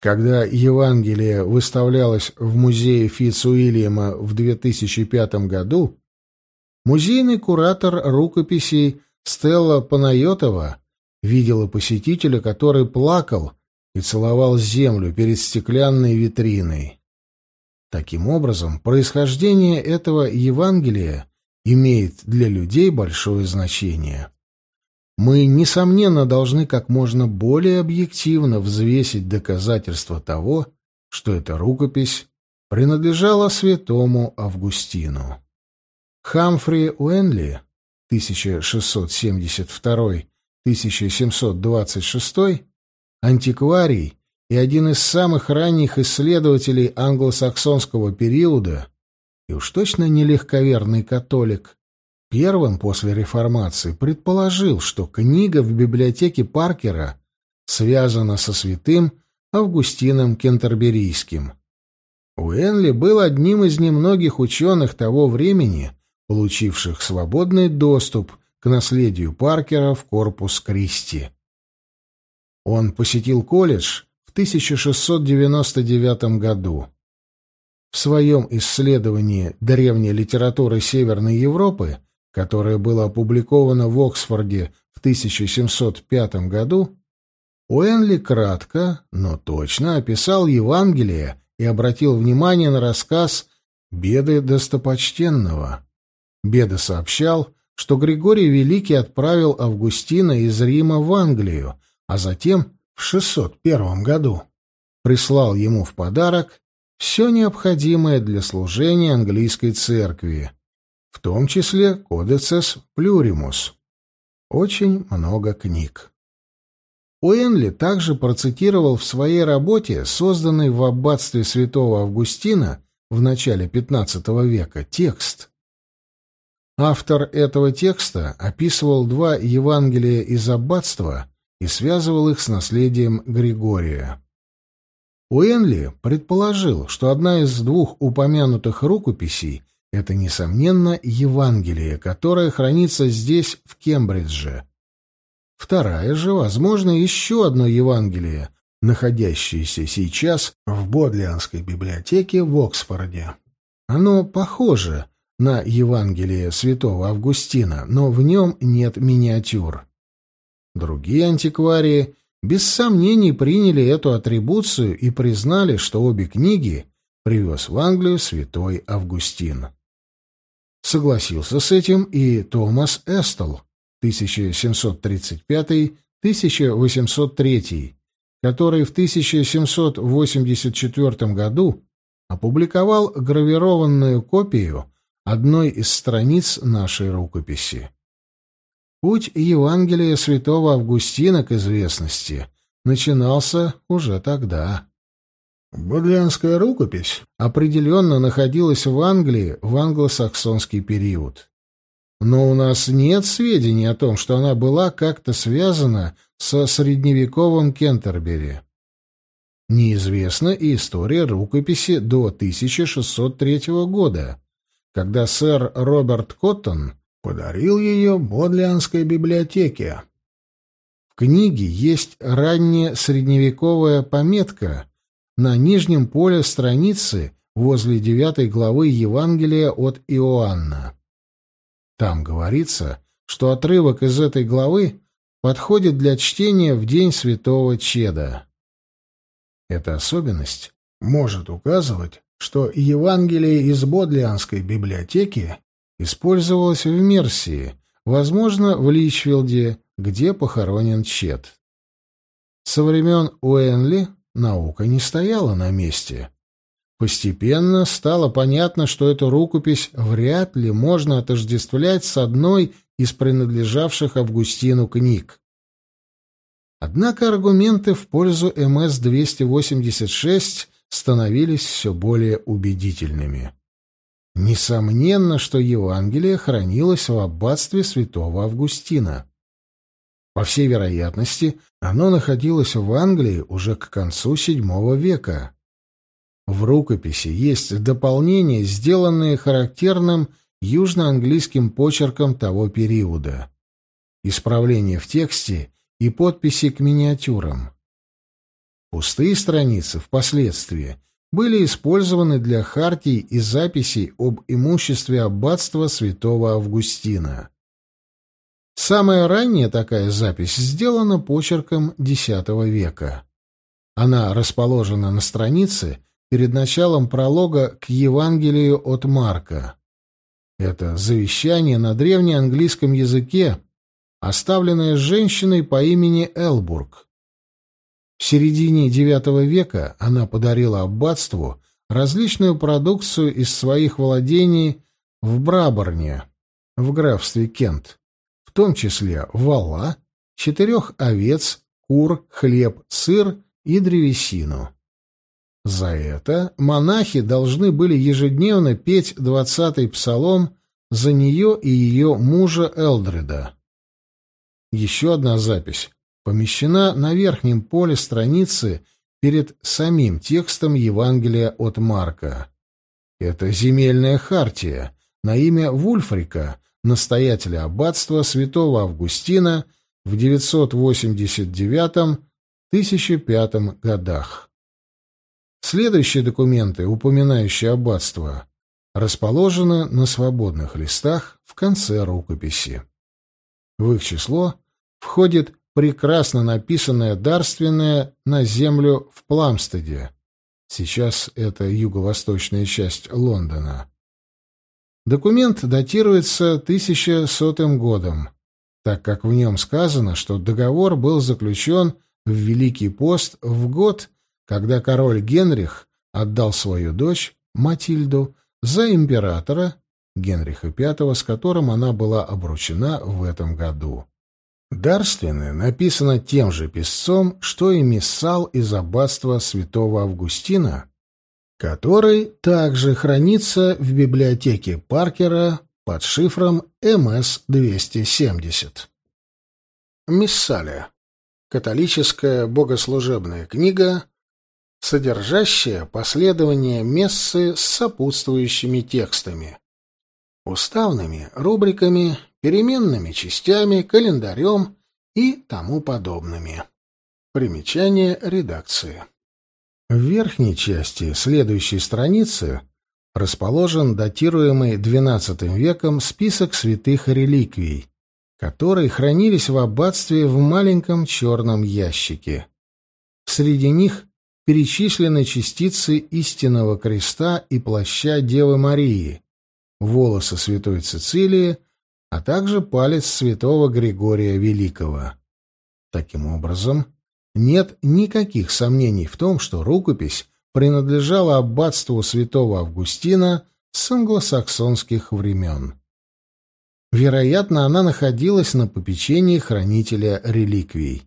Когда Евангелие выставлялось в музее Фитцуильяма в 2005 году, музейный куратор рукописей Стелла Панайотова видела посетителя, который плакал и целовал землю перед стеклянной витриной. Таким образом, происхождение этого Евангелия имеет для людей большое значение. Мы, несомненно, должны как можно более объективно взвесить доказательства того, что эта рукопись принадлежала святому Августину. Хамфри Уэнли 1672-1726 антикварий и один из самых ранних исследователей англосаксонского периода, и уж точно не легковерный католик, первым после реформации предположил, что книга в библиотеке Паркера связана со святым Августином Кентерберийским. Уэнли был одним из немногих ученых того времени, получивших свободный доступ к наследию Паркера в корпус Кристи. Он посетил колледж в 1699 году. в своем исследовании древней литературы Северной Европы, которое было опубликовано в Оксфорде в 1705 году, Уэнли кратко, но точно описал Евангелие и обратил внимание на рассказ «Беды достопочтенного». Беда сообщал, что Григорий Великий отправил Августина из Рима в Англию, а затем в 601 году прислал ему в подарок все необходимое для служения английской церкви, в том числе Кодецес Плюримус. Очень много книг. Уэнли также процитировал в своей работе, созданной в аббатстве святого Августина в начале XV века, текст. Автор этого текста описывал два Евангелия из аббатства и связывал их с наследием Григория. Уэнли предположил, что одна из двух упомянутых рукописей — это, несомненно, Евангелие, которое хранится здесь, в Кембридже. Вторая же, возможно, еще одно Евангелие, находящееся сейчас в Бодлианской библиотеке в Оксфорде. Оно похоже на Евангелие святого Августина, но в нем нет миниатюр. Другие антикварии без сомнений приняли эту атрибуцию и признали, что обе книги привез в Англию святой Августин. Согласился с этим и Томас Эстел, 1735-1803, который в 1784 году опубликовал гравированную копию одной из страниц нашей рукописи. Путь Евангелия святого Августина к известности начинался уже тогда. Бодлянская рукопись определенно находилась в Англии в англосаксонский период. Но у нас нет сведений о том, что она была как-то связана со средневековым Кентербери. Неизвестна и история рукописи до 1603 года, когда сэр Роберт Коттон подарил ее Бодлианской библиотеке. В книге есть ранняя средневековая пометка на нижнем поле страницы возле девятой главы Евангелия от Иоанна. Там говорится, что отрывок из этой главы подходит для чтения в день святого Чеда. Эта особенность может указывать, что Евангелие из Бодлианской библиотеки использовалось в Мерсии, возможно, в Личфилде, где похоронен Чет. Со времен Уэнли наука не стояла на месте. Постепенно стало понятно, что эту рукопись вряд ли можно отождествлять с одной из принадлежавших Августину книг. Однако аргументы в пользу МС-286 становились все более убедительными. Несомненно, что Евангелие хранилось в аббатстве святого Августина. По всей вероятности, оно находилось в Англии уже к концу VII века. В рукописи есть дополнения, сделанные характерным южноанглийским почерком того периода. Исправления в тексте и подписи к миниатюрам. Пустые страницы впоследствии были использованы для хартий и записей об имуществе аббатства святого Августина. Самая ранняя такая запись сделана почерком X века. Она расположена на странице перед началом пролога к Евангелию от Марка. Это завещание на древнеанглийском языке, оставленное женщиной по имени Элбург. В середине IX века она подарила аббатству различную продукцию из своих владений в Браборне, в графстве Кент, том числе вала, четырех овец, кур, хлеб, сыр и древесину. За это монахи должны были ежедневно петь двадцатый псалом за нее и ее мужа Элдреда. Еще одна запись помещена на верхнем поле страницы перед самим текстом Евангелия от Марка. Это земельная хартия на имя Вульфрика, настоятеля аббатства святого Августина в 989-1005 годах. Следующие документы, упоминающие аббатство, расположены на свободных листах в конце рукописи. В их число входит прекрасно написанное дарственное на землю в Пламстеде. Сейчас это юго-восточная часть Лондона. Документ датируется 1100 годом, так как в нем сказано, что договор был заключен в Великий пост в год, когда король Генрих отдал свою дочь, Матильду, за императора Генриха V, с которым она была обручена в этом году. Дарственное написано тем же писцом, что и миссал из аббатства святого Августина, который также хранится в библиотеке Паркера под шифром МС-270. Миссале. Католическая богослужебная книга, содержащая последование мессы с сопутствующими текстами, уставными рубриками, переменными частями, календарем и тому подобными. Примечание редакции. В верхней части следующей страницы расположен датируемый XII веком список святых реликвий, которые хранились в аббатстве в маленьком черном ящике. Среди них перечислены частицы истинного креста и плаща Девы Марии, волосы святой Цицилии, а также палец святого Григория Великого. Таким образом, нет никаких сомнений в том, что рукопись принадлежала аббатству святого Августина с англосаксонских времен. Вероятно, она находилась на попечении хранителя реликвий.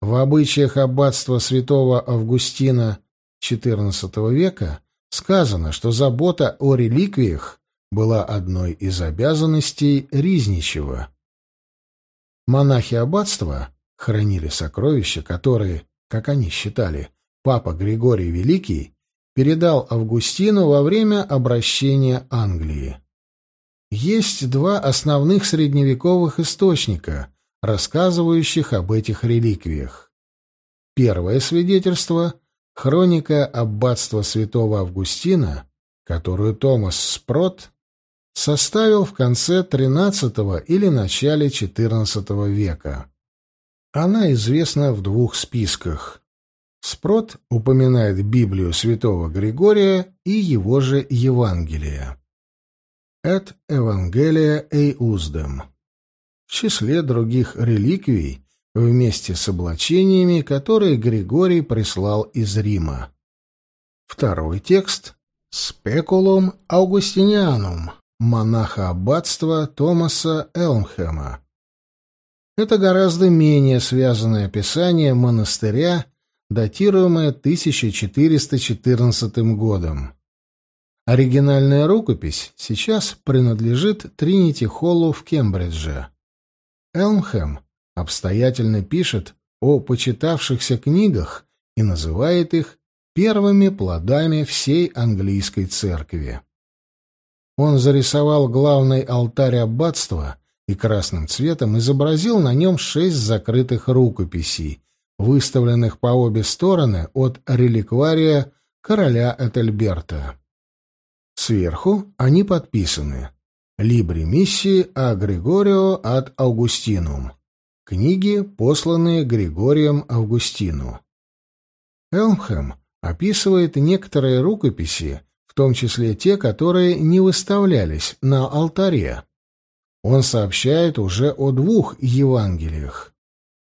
В обычаях аббатства святого Августина XIV века сказано, что забота о реликвиях была одной из обязанностей Ризничева. Монахи аббатства хранили сокровища, которые, как они считали, папа Григорий Великий передал Августину во время обращения Англии. Есть два основных средневековых источника, рассказывающих об этих реликвиях. Первое свидетельство — хроника аббатства святого Августина, которую Томас Спрот составил в конце XIII или начале XIV века. Она известна в двух списках. Спрот упоминает Библию святого Григория и его же Евангелие. Эт Евангелия Эйуздем. В числе других реликвий вместе с облачениями, которые Григорий прислал из Рима. Второй текст «Спекулум Аугустинианум» монаха аббатства Томаса Элмхема. Это гораздо менее связанное описание монастыря, датируемое 1414 годом. Оригинальная рукопись сейчас принадлежит Тринити Холлу в Кембридже. Элмхэм обстоятельно пишет о почитавшихся книгах и называет их первыми плодами всей английской церкви. Он зарисовал главный алтарь аббатства и красным цветом изобразил на нем шесть закрытых рукописей, выставленных по обе стороны от реликвария короля Этельберта. Сверху они подписаны «Либри миссии а Григорио от Аугустинум» книги, посланные Григорием Августину. Элмхэм описывает некоторые рукописи, в том числе те, которые не выставлялись на алтаре. Он сообщает уже о двух Евангелиях.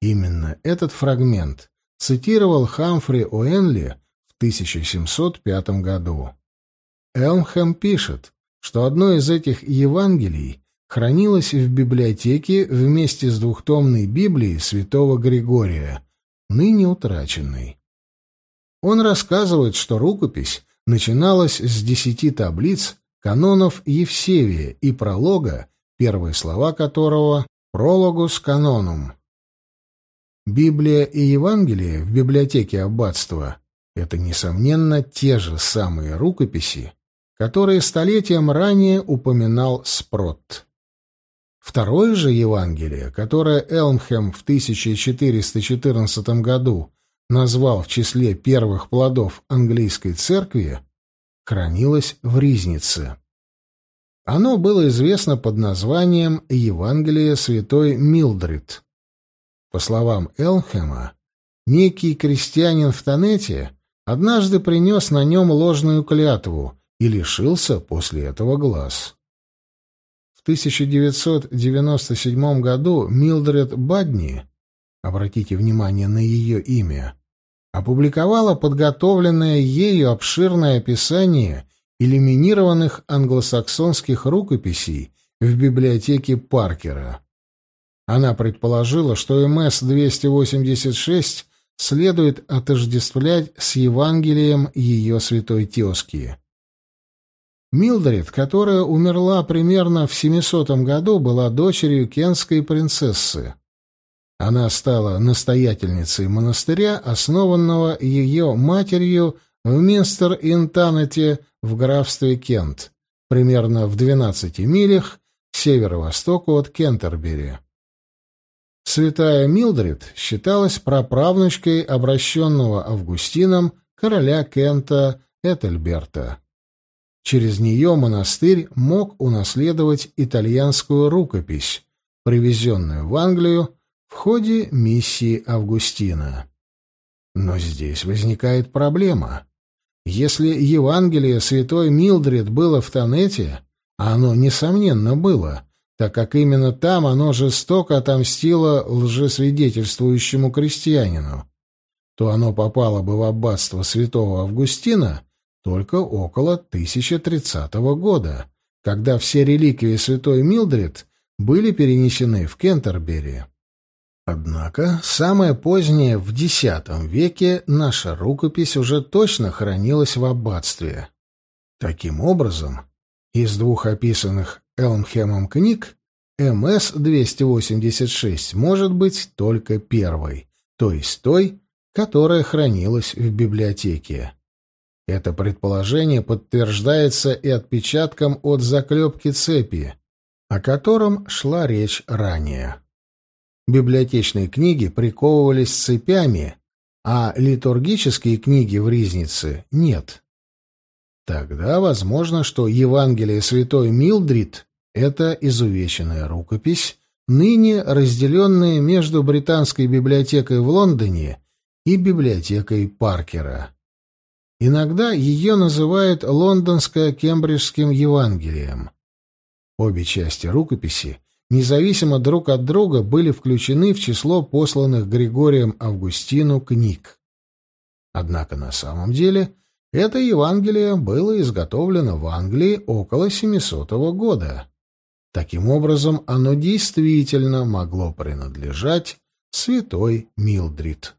Именно этот фрагмент цитировал Хамфри Уэнли в 1705 году. Элмхэм пишет, что одно из этих Евангелий хранилось в библиотеке вместе с двухтомной Библией святого Григория, ныне утраченной. Он рассказывает, что рукопись начиналась с десяти таблиц канонов Евсевия и пролога, первые слова которого «Прологус канонум». Библия и Евангелие в библиотеке аббатства — это, несомненно, те же самые рукописи, которые столетием ранее упоминал Спрот. Второе же Евангелие, которое Элмхем в 1414 году назвал в числе первых плодов английской церкви, хранилось в Ризнице. Оно было известно под названием «Евангелие святой Милдрид». По словам Элхема, некий крестьянин в Тонете однажды принес на нем ложную клятву и лишился после этого глаз. В 1997 году Милдред Бадни, обратите внимание на ее имя, опубликовала подготовленное ею обширное описание иллюминированных англосаксонских рукописей в библиотеке Паркера. Она предположила, что МС-286 следует отождествлять с Евангелием ее святой тезки. Милдред, которая умерла примерно в 700 году, была дочерью кенской принцессы. Она стала настоятельницей монастыря, основанного ее матерью в Минстер-Интанете в графстве Кент, примерно в 12 милях к северо-востоку от Кентербери. Святая Милдрид считалась праправнучкой обращенного Августином короля Кента Этельберта. Через нее монастырь мог унаследовать итальянскую рукопись, привезенную в Англию в ходе миссии Августина. Но здесь возникает проблема. Если Евангелие святой Милдрид было в Тонете, а оно, несомненно, было, так как именно там оно жестоко отомстило лжесвидетельствующему крестьянину, то оно попало бы в аббатство святого Августина только около 1030 года, когда все реликвии святой Милдрид были перенесены в Кентербери. Однако, самое позднее, в X веке, наша рукопись уже точно хранилась в аббатстве. Таким образом, из двух описанных Элмхемом книг МС-286 может быть только первой, то есть той, которая хранилась в библиотеке. Это предположение подтверждается и отпечатком от заклепки цепи, о котором шла речь ранее. Библиотечные книги приковывались цепями, а литургические книги в ризнице нет. Тогда возможно, что Евангелие святой Милдрид — это изувеченная рукопись, ныне разделенная между Британской библиотекой в Лондоне и библиотекой Паркера. Иногда ее называют лондонско-кембриджским Евангелием. Обе части рукописи, независимо друг от друга, были включены в число посланных Григорием Августину книг. Однако на самом деле это Евангелие было изготовлено в Англии около 700 года. Таким образом, оно действительно могло принадлежать святой Милдрид.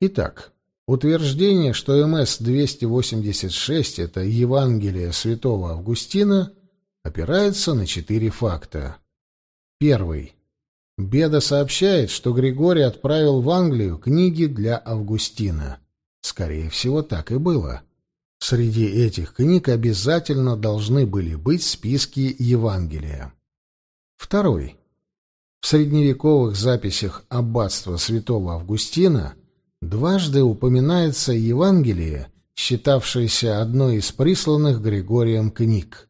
Итак, утверждение, что МС-286 — это Евангелие святого Августина, опирается на четыре факта. Первый. Беда сообщает, что Григорий отправил в Англию книги для Августина. Скорее всего, так и было. Среди этих книг обязательно должны были быть списки Евангелия. Второй. В средневековых записях аббатства святого Августина дважды упоминается Евангелие, считавшееся одной из присланных Григорием книг.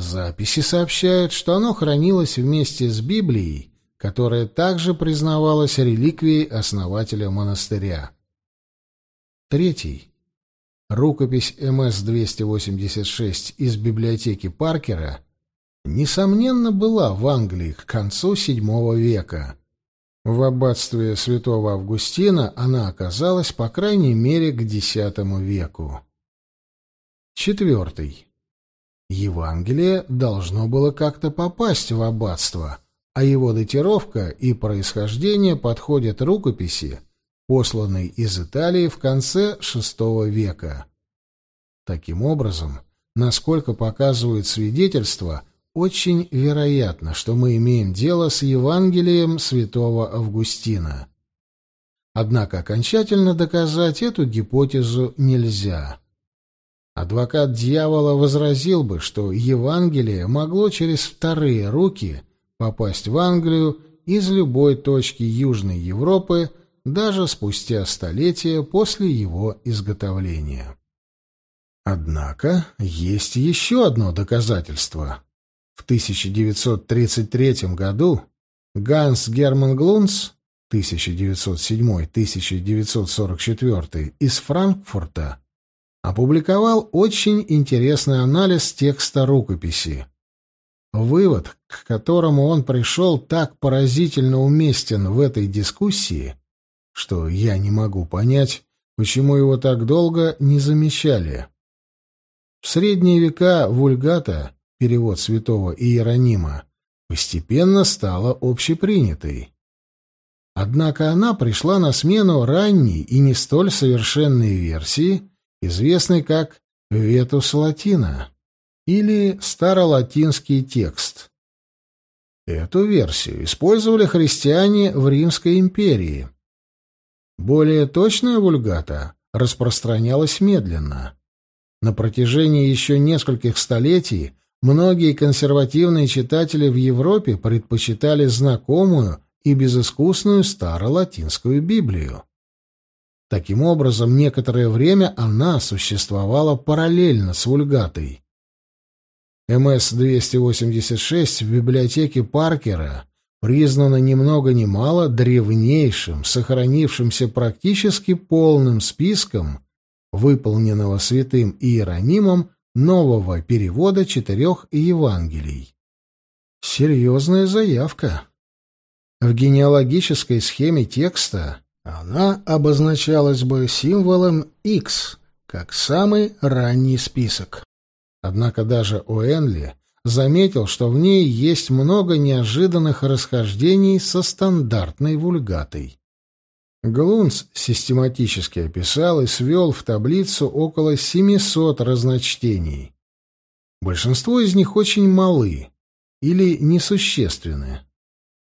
Записи сообщают, что оно хранилось вместе с Библией, которая также признавалась реликвией основателя монастыря. Третий. Рукопись МС-286 из библиотеки Паркера, несомненно, была в Англии к концу VII века. В аббатстве святого Августина она оказалась, по крайней мере, к X веку. Четвертый. Евангелие должно было как-то попасть в аббатство, а его датировка и происхождение подходят рукописи, посланный из Италии в конце VI века. Таким образом, насколько показывают свидетельства, очень вероятно, что мы имеем дело с Евангелием святого Августина. Однако окончательно доказать эту гипотезу нельзя. Адвокат дьявола возразил бы, что Евангелие могло через вторые руки попасть в Англию из любой точки Южной Европы даже спустя столетия после его изготовления. Однако есть еще одно доказательство. В 1933 году Ганс Герман Глунц 1907-1944 из Франкфурта опубликовал очень интересный анализ текста рукописи. Вывод, к которому он пришел, так поразительно уместен в этой дискуссии, что я не могу понять, почему его так долго не замечали. В средние века вульгата, перевод святого Иеронима, постепенно стала общепринятой. Однако она пришла на смену ранней и не столь совершенной версии, известной как «Ветус латина» или старолатинский текст. Эту версию использовали христиане в Римской империи. Более точная вульгата распространялась медленно. На протяжении еще нескольких столетий многие консервативные читатели в Европе предпочитали знакомую и безыскусную старолатинскую Библию. Таким образом, некоторое время она существовала параллельно с вульгатой. МС-286 в библиотеке Паркера признана ни много ни мало древнейшим, сохранившимся практически полным списком, выполненного святым Иеронимом нового перевода четырех Евангелий. Серьезная заявка. В генеалогической схеме текста она обозначалась бы символом X, как самый ранний список. Однако даже Уэнли заметил, что в ней есть много неожиданных расхождений со стандартной вульгатой. Глунц систематически описал и свел в таблицу около 700 разночтений. Большинство из них очень малы или несущественны.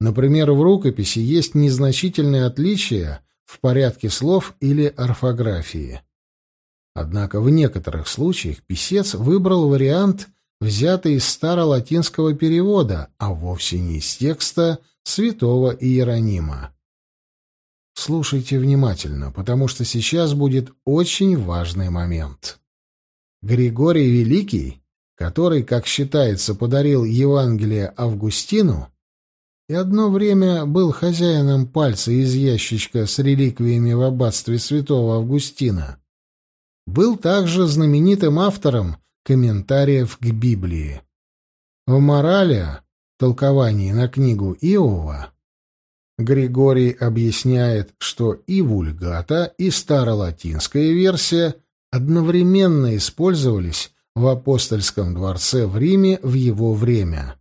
Например, в рукописи есть незначительные отличия в порядке слов или орфографии. Однако в некоторых случаях писец выбрал вариант, взятый из старолатинского перевода, а вовсе не из текста святого Иеронима. Слушайте внимательно, потому что сейчас будет очень важный момент. Григорий Великий, который, как считается, подарил Евангелие Августину, и одно время был хозяином пальца из ящичка с реликвиями в аббатстве святого Августина, был также знаменитым автором комментариев к Библии. В «Морале», толковании на книгу Иова, Григорий объясняет, что и вульгата, и старолатинская версия одновременно использовались в апостольском дворце в Риме в его время.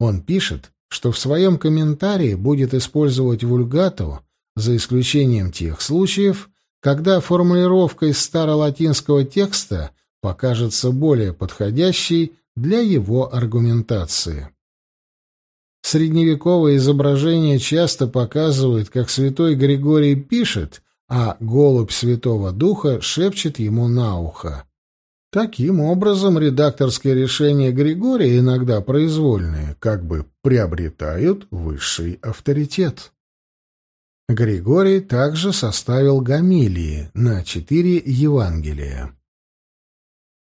Он пишет, что в своем комментарии будет использовать вульгату, за исключением тех случаев, когда формулировка из старолатинского текста покажется более подходящей для его аргументации. Средневековые изображения часто показывают, как святой Григорий пишет, а голубь Святого Духа шепчет ему на ухо. Таким образом, редакторские решения Григория, иногда произвольные, как бы приобретают высший авторитет. Григорий также составил гамилии на четыре Евангелия.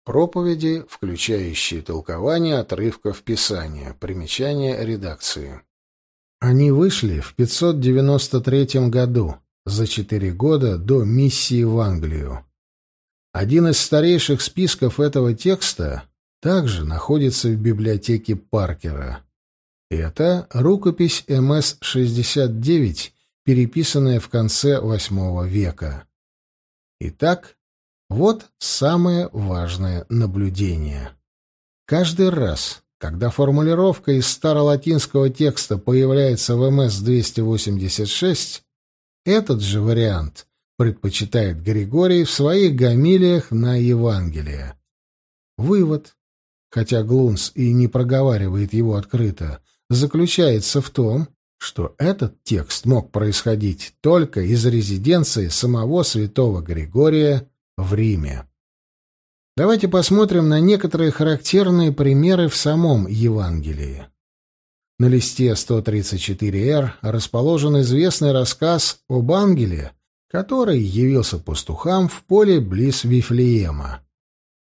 Проповеди, включающие толкование отрывков Писания, примечание редакции. Они вышли в 593 году, за четыре года до миссии в Англию. Один из старейших списков этого текста также находится в библиотеке Паркера. Это рукопись МС-69, переписанная в конце VIII века. Итак, вот самое важное наблюдение. Каждый раз, когда формулировка из старолатинского текста появляется в МС-286, этот же вариант предпочитает Григорий в своих гамилиях на Евангелие. Вывод, хотя Глунс и не проговаривает его открыто, заключается в том, что этот текст мог происходить только из резиденции самого святого Григория в Риме. Давайте посмотрим на некоторые характерные примеры в самом Евангелии. На листе 134-р расположен известный рассказ об ангеле, который явился пастухам в поле близ Вифлеема.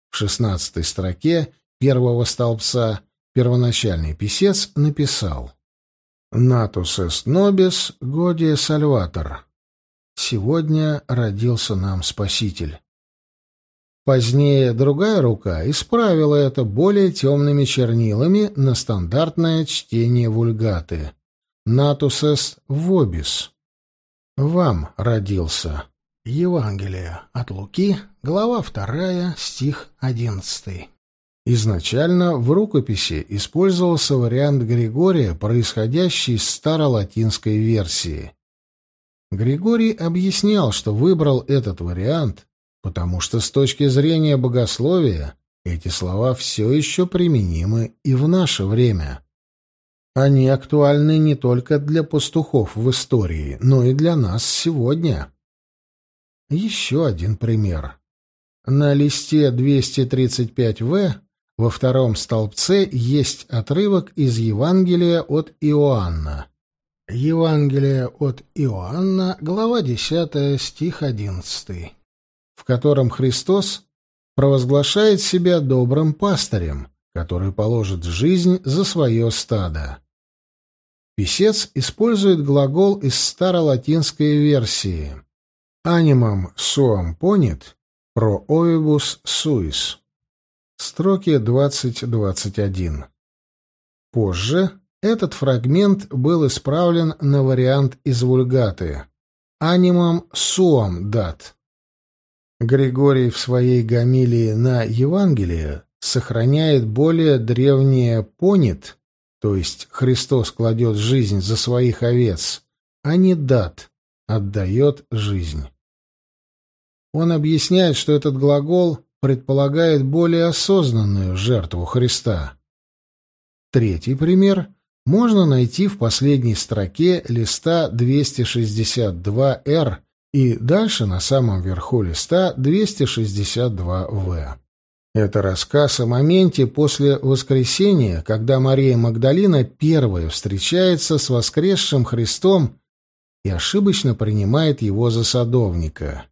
В шестнадцатой строке первого столбца первоначальный писец написал «Natus est nobis godie salvator» «Сегодня родился нам Спаситель». Позднее другая рука исправила это более темными чернилами на стандартное чтение вульгаты «Natus est vobis» «Вам родился». Евангелие от Луки, глава 2, стих 11. Изначально в рукописи использовался вариант Григория, происходящий из старолатинской версии. Григорий объяснял, что выбрал этот вариант, потому что с точки зрения богословия эти слова все еще применимы и в наше время. Они актуальны не только для пастухов в истории, но и для нас сегодня. Еще один пример. На листе 235В во втором столбце есть отрывок из Евангелия от Иоанна. Евангелие от Иоанна, глава 10, стих 11, в котором Христос провозглашает себя добрым пастырем, который положит жизнь за свое стадо. Писец использует глагол из старолатинской версии «animam suam ponit pro oibus suis» строки 20-21. Позже этот фрагмент был исправлен на вариант из вульгаты «animam suam dat». Григорий в своей гамилии на Евангелие сохраняет более древнее «понит», то есть Христос кладет жизнь за своих овец, а не дат, отдает жизнь. Он объясняет, что этот глагол предполагает более осознанную жертву Христа. Третий пример можно найти в последней строке листа 262-р и дальше на самом верху листа 262-в. Это рассказ о моменте после воскресения, когда Мария Магдалина первая встречается с воскресшим Христом и ошибочно принимает его за садовника.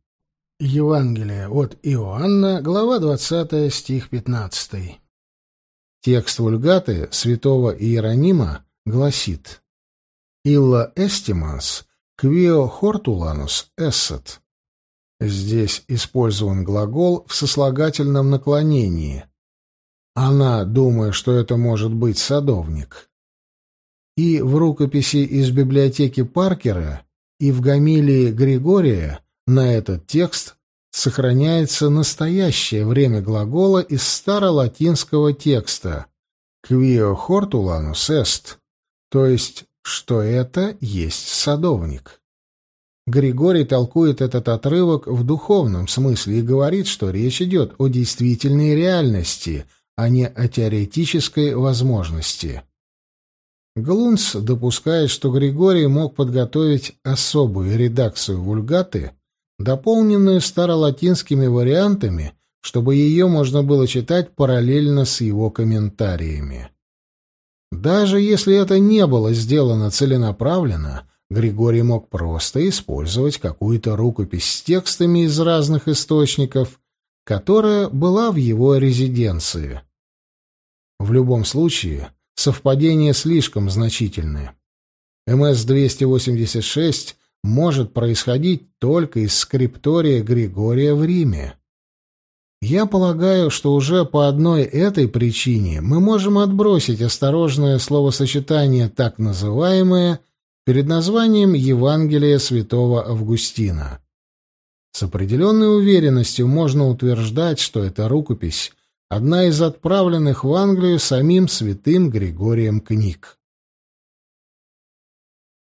Евангелие от Иоанна, глава 20, стих 15. Текст вульгаты святого Иеронима гласит «Illa aestimans quia hortulanus esset» Здесь использован глагол в сослагательном наклонении. Она, думая, что это может быть садовник. И в рукописи из библиотеки Паркера, и в гомилии Григория на этот текст сохраняется настоящее время глагола из старолатинского текста «quio hortulanus est», то есть «что это есть садовник». Григорий толкует этот отрывок в духовном смысле и говорит, что речь идет о действительной реальности, а не о теоретической возможности. Глунц допускает, что Григорий мог подготовить особую редакцию вульгаты, дополненную старолатинскими вариантами, чтобы ее можно было читать параллельно с его комментариями. Даже если это не было сделано целенаправленно, Григорий мог просто использовать какую-то рукопись с текстами из разных источников, которая была в его резиденции. В любом случае, совпадения слишком значительны. МС-286 может происходить только из скриптория Григория в Риме. Я полагаю, что уже по одной этой причине мы можем отбросить осторожное словосочетание «так называемое» перед названием Евангелия святого Августина. С определенной уверенностью можно утверждать, что эта рукопись — одна из отправленных в Англию самим святым Григорием книг.